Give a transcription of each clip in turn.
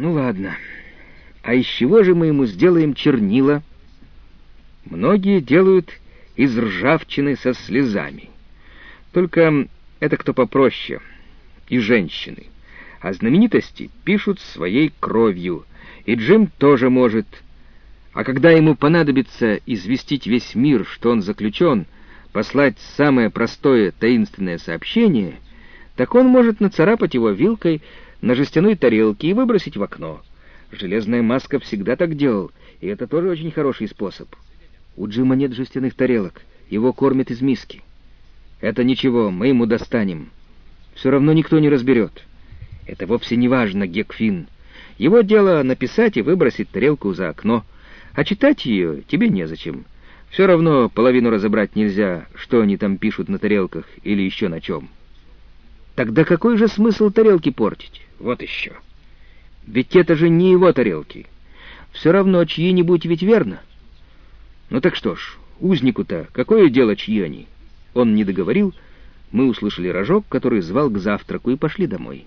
Ну ладно. А из чего же мы ему сделаем чернила? Многие делают из ржавчины со слезами. Только это кто попроще. И женщины. А знаменитости пишут своей кровью. И Джим тоже может. А когда ему понадобится известить весь мир, что он заключен, послать самое простое таинственное сообщение, так он может нацарапать его вилкой на жестяной тарелке и выбросить в окно. Железная маска всегда так делал, и это тоже очень хороший способ. У Джима нет жестяных тарелок, его кормят из миски. Это ничего, мы ему достанем. Все равно никто не разберет. Это вовсе не важно, Гекфин. Его дело написать и выбросить тарелку за окно, а читать ее тебе незачем. Все равно половину разобрать нельзя, что они там пишут на тарелках или еще на чем. Тогда какой же смысл тарелки портить? Вот еще. Ведь это же не его тарелки. Все равно чьи-нибудь ведь верно. Ну так что ж, узнику-то какое дело, чьи они? Он не договорил, мы услышали рожок, который звал к завтраку, и пошли домой.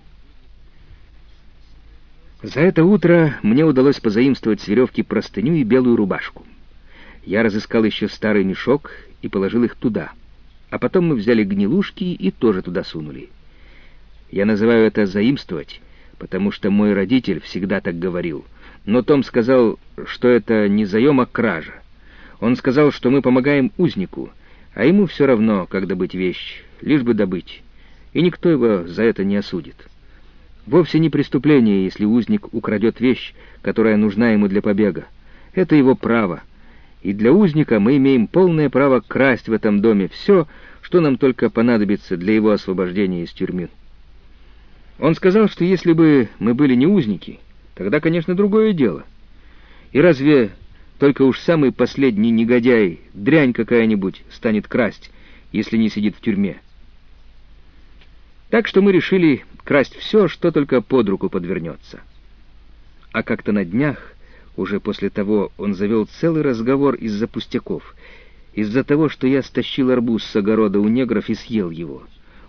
За это утро мне удалось позаимствовать с веревки простыню и белую рубашку. Я разыскал еще старый мешок и положил их туда. А потом мы взяли гнилушки и тоже туда сунули. Я называю это «заимствовать», потому что мой родитель всегда так говорил. Но Том сказал, что это не заем, а кража. Он сказал, что мы помогаем узнику, а ему все равно, как добыть вещь, лишь бы добыть, и никто его за это не осудит. Вовсе не преступление, если узник украдет вещь, которая нужна ему для побега. Это его право. И для узника мы имеем полное право красть в этом доме все, что нам только понадобится для его освобождения из тюрьмы. Он сказал, что если бы мы были не узники, тогда, конечно, другое дело. И разве только уж самый последний негодяй, дрянь какая-нибудь, станет красть, если не сидит в тюрьме? Так что мы решили красть все, что только под руку подвернется. А как-то на днях, уже после того, он завел целый разговор из-за пустяков, из-за того, что я стащил арбуз с огорода у негров и съел его.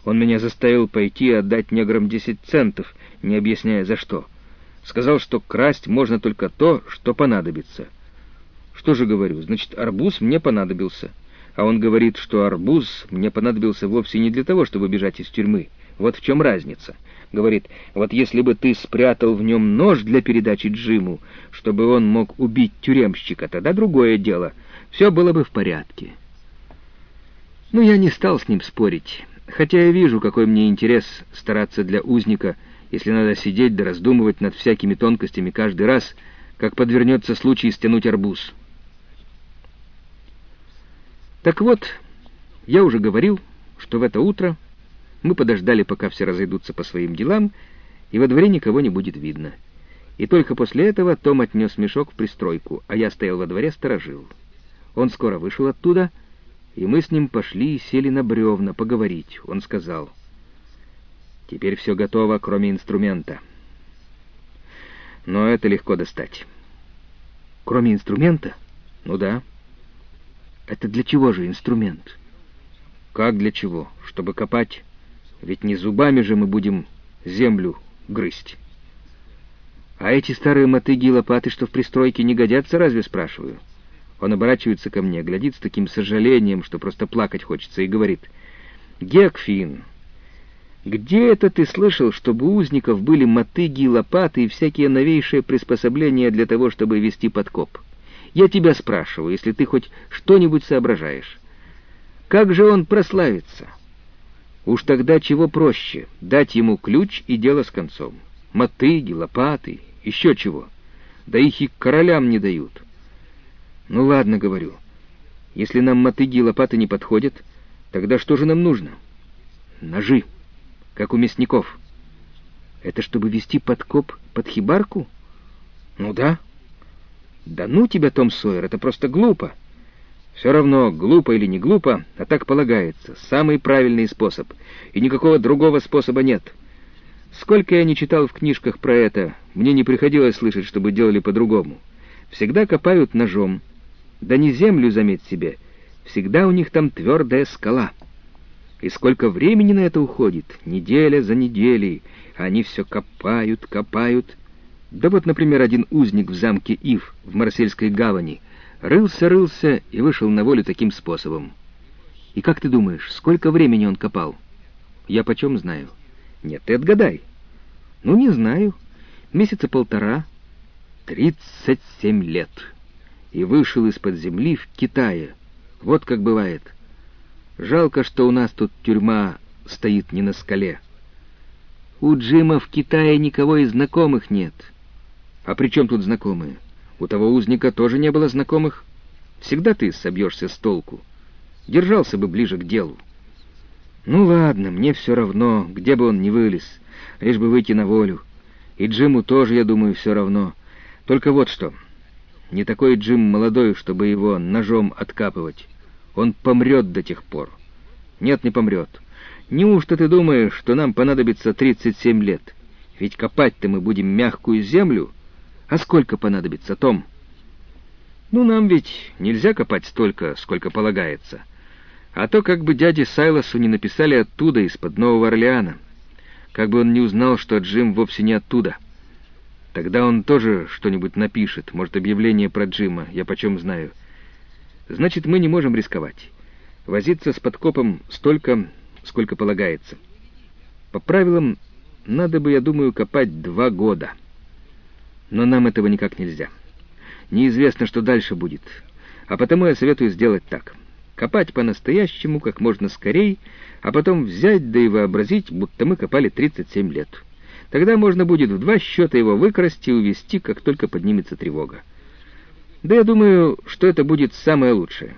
Он меня заставил пойти и отдать неграм десять центов, не объясняя за что. Сказал, что красть можно только то, что понадобится. Что же говорю, значит, арбуз мне понадобился. А он говорит, что арбуз мне понадобился вовсе не для того, чтобы бежать из тюрьмы. Вот в чем разница. Говорит, вот если бы ты спрятал в нем нож для передачи Джиму, чтобы он мог убить тюремщика, тогда другое дело. Все было бы в порядке. Ну, я не стал с ним спорить. Хотя я вижу, какой мне интерес стараться для узника, если надо сидеть да раздумывать над всякими тонкостями каждый раз, как подвернется случай стянуть арбуз. Так вот, я уже говорил, что в это утро мы подождали, пока все разойдутся по своим делам, и во дворе никого не будет видно. И только после этого Том отнес мешок в пристройку, а я стоял во дворе, сторожил. Он скоро вышел оттуда — и мы с ним пошли и сели на бревна поговорить. Он сказал, «Теперь все готово, кроме инструмента. Но это легко достать». «Кроме инструмента?» «Ну да». «Это для чего же инструмент?» «Как для чего? Чтобы копать. Ведь не зубами же мы будем землю грызть». «А эти старые мотыги и лопаты, что в пристройке, не годятся, разве, спрашиваю?» Он оборачивается ко мне, глядит с таким сожалением, что просто плакать хочется, и говорит, «Гекфин, где это ты слышал, чтобы у узников были мотыги, лопаты и всякие новейшие приспособления для того, чтобы вести подкоп? Я тебя спрашиваю, если ты хоть что-нибудь соображаешь. Как же он прославится? Уж тогда чего проще, дать ему ключ и дело с концом. Мотыги, лопаты, еще чего. Да их и королям не дают». «Ну ладно, — говорю, — если нам мотыги и лопаты не подходят, тогда что же нам нужно? Ножи, как у мясников. Это чтобы вести подкоп под хибарку? Ну да. Да ну тебя, Том Сойер, это просто глупо. Все равно, глупо или не глупо, а так полагается. Самый правильный способ. И никакого другого способа нет. Сколько я не читал в книжках про это, мне не приходилось слышать, чтобы делали по-другому. Всегда копают ножом, да не землю, заметь себе. Всегда у них там твердая скала. И сколько времени на это уходит? Неделя за неделей. Они все копают, копают. Да вот, например, один узник в замке Ив в Марсельской гавани рылся-рылся и вышел на волю таким способом. И как ты думаешь, сколько времени он копал? Я почем знаю? Нет, ты отгадай. Ну, не знаю. Месяца полтора. Тридцать семь лет. И вышел из-под земли в Китае. Вот как бывает. Жалко, что у нас тут тюрьма стоит не на скале. У Джима в Китае никого из знакомых нет. А при чем тут знакомые? У того узника тоже не было знакомых. Всегда ты собьешься с толку. Держался бы ближе к делу. Ну ладно, мне все равно, где бы он ни вылез, лишь бы выйти на волю. И Джиму тоже, я думаю, все равно. Только вот что. Не такой Джим молодой, чтобы его ножом откапывать. Он помрет до тех пор. Нет, не помрет. Неужто ты думаешь, что нам понадобится 37 лет? Ведь копать-то мы будем мягкую землю. А сколько понадобится, Том? Ну, нам ведь нельзя копать столько, сколько полагается. А то как бы дяде Сайлосу не написали оттуда, из-под Нового Орлеана. Как бы он не узнал, что Джим вовсе не оттуда. Тогда он тоже что-нибудь напишет, может, объявление про Джима, я почем знаю. Значит, мы не можем рисковать. Возиться с подкопом столько, сколько полагается. По правилам, надо бы, я думаю, копать два года. Но нам этого никак нельзя. Неизвестно, что дальше будет. А потому я советую сделать так. Копать по-настоящему как можно скорей, а потом взять да и вообразить, будто мы копали 37 лет. Тогда можно будет в два счета его выкрасть и увести, как только поднимется тревога. Да я думаю, что это будет самое лучшее.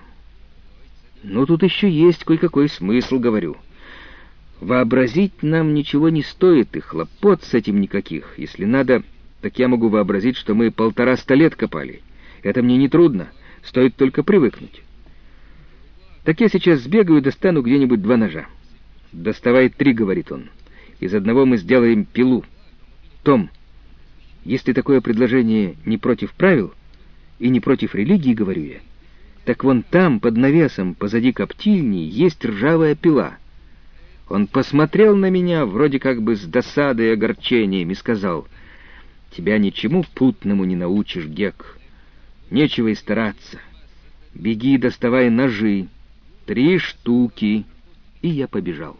Но тут еще есть кое-какой смысл, говорю. Вообразить нам ничего не стоит, и хлопот с этим никаких. Если надо, так я могу вообразить, что мы полтора-ста лет копали. Это мне не трудно, стоит только привыкнуть. Так я сейчас сбегаю и достану где-нибудь два ножа. «Доставай три», — говорит он. «Из одного мы сделаем пилу. Том, если такое предложение не против правил и не против религии, — говорю я, — так вон там, под навесом, позади коптильни, есть ржавая пила». Он посмотрел на меня, вроде как бы с досадой и огорчением, и сказал, «Тебя ничему путному не научишь, Гек. Нечего и стараться. Беги, доставай ножи. Три штуки». И я побежал.